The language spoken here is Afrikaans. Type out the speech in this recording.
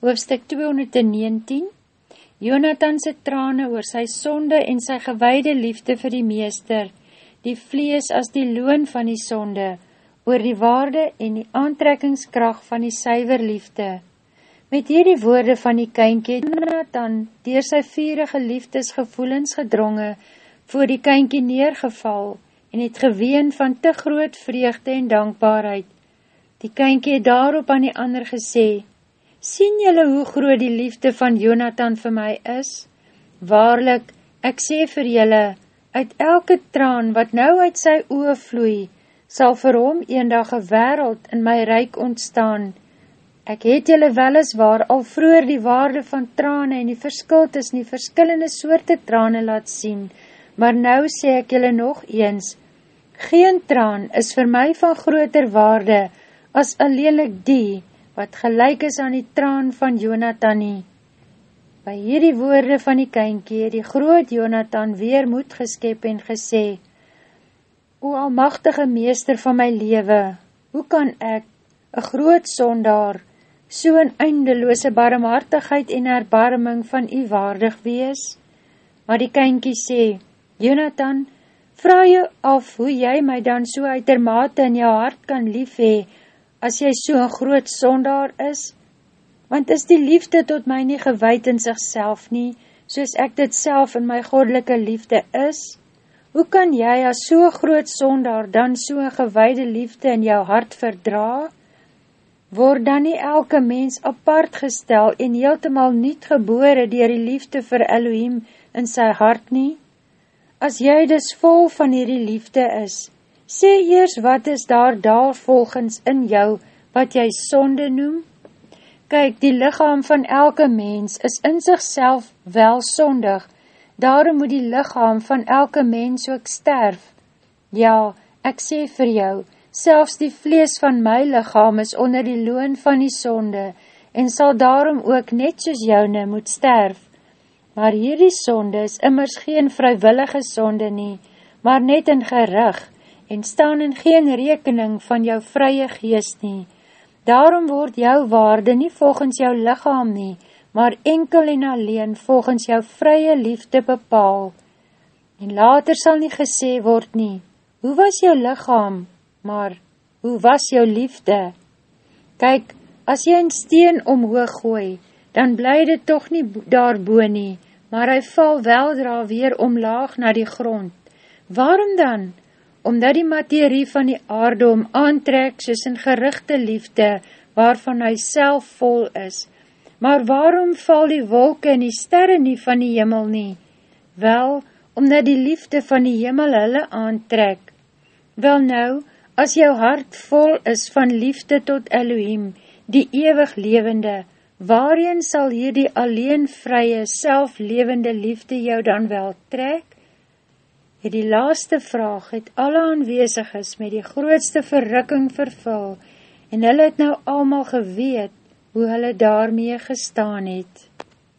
hoofstuk 219, Jonathanse trane oor sy sonde en sy gewaide liefde vir die meester, die vlees as die loon van die sonde, oor die waarde en die aantrekkingskracht van die syver liefde. Met hierdie woorde van die kynkie, Jonathan, dier sy vierige liefdesgevoelens gedronge, voor die kynkie neergeval en het geween van te groot vreugde en dankbaarheid. Die kynkie het daarop aan die ander gesê, Sien jylle hoe groot die liefde van Jonathan vir my is? Waarlik, ek sê vir jylle, uit elke traan wat nou uit sy oe vloei, sal vir hom eendag een wereld in my reik ontstaan. Ek het jylle weliswaar al vroeger die waarde van trane en die verskil tussen die verskillende soorte trane laat sien, maar nou sê ek jylle nog eens, geen traan is vir my van groter waarde as alleenlik die, wat gelijk is aan die traan van Jonathan nie. By hierdie woorde van die kynkie, die groot Jonathan weer moed geskep en gesê, O almachtige meester van my lewe, hoe kan ek, een groot sondaar, so een eindeloose barmhartigheid en erbarming van u waardig wees? Maar die kynkie sê, Jonathan, vraag jou af hoe jy my dan so uitermate in jou hart kan lief hee, as jy so een groot sondaar is? Want is die liefde tot my nie gewyd in sigself nie, soos ek dit self in my godelike liefde is? Hoe kan jy as so groot sondaar dan so een gewyde liefde in jou hart verdra? Word dan nie elke mens apart gestel en heeltemaal niet gebore dier die liefde vir Elohim in sy hart nie? As jy dus vol van hierdie liefde is, Sê eers wat is daar daar volgens in jou, wat jy sonde noem? Kyk, die lichaam van elke mens is in sigself wel sondig, daarom moet die lichaam van elke mens ook sterf. Ja, ek sê vir jou, selfs die vlees van my lichaam is onder die loon van die sonde, en sal daarom ook net soos joune moet sterf. Maar hierdie sonde is immers geen vrywillige sonde nie, maar net in gerig, en staan in geen rekening van jou vrye geest nie. Daarom word jou waarde nie volgens jou lichaam nie, maar enkel en alleen volgens jou vrye liefde bepaal. En later sal nie gesê word nie, hoe was jou lichaam, maar hoe was jou liefde? Kyk, as jy een steen omhoog gooi, dan bly dit toch nie daarboe nie, maar hy val weldra weer omlaag na die grond. Waarom dan? Omdat die materie van die aarde om aantrek soos in gerichte liefde, waarvan hy self vol is. Maar waarom val die wolke en die sterre nie van die jimmel nie? Wel, omdat die liefde van die jimmel hulle aantrek. Wel nou, as jou hart vol is van liefde tot Elohim, die ewig levende, waarin sal hier die alleen vrye, selflevende liefde jou dan wel trek? Het die laaste vraag het alle aanwezig is met die grootste verrukking vervul en hulle het nou allemaal geweet hoe hulle daarmee gestaan het.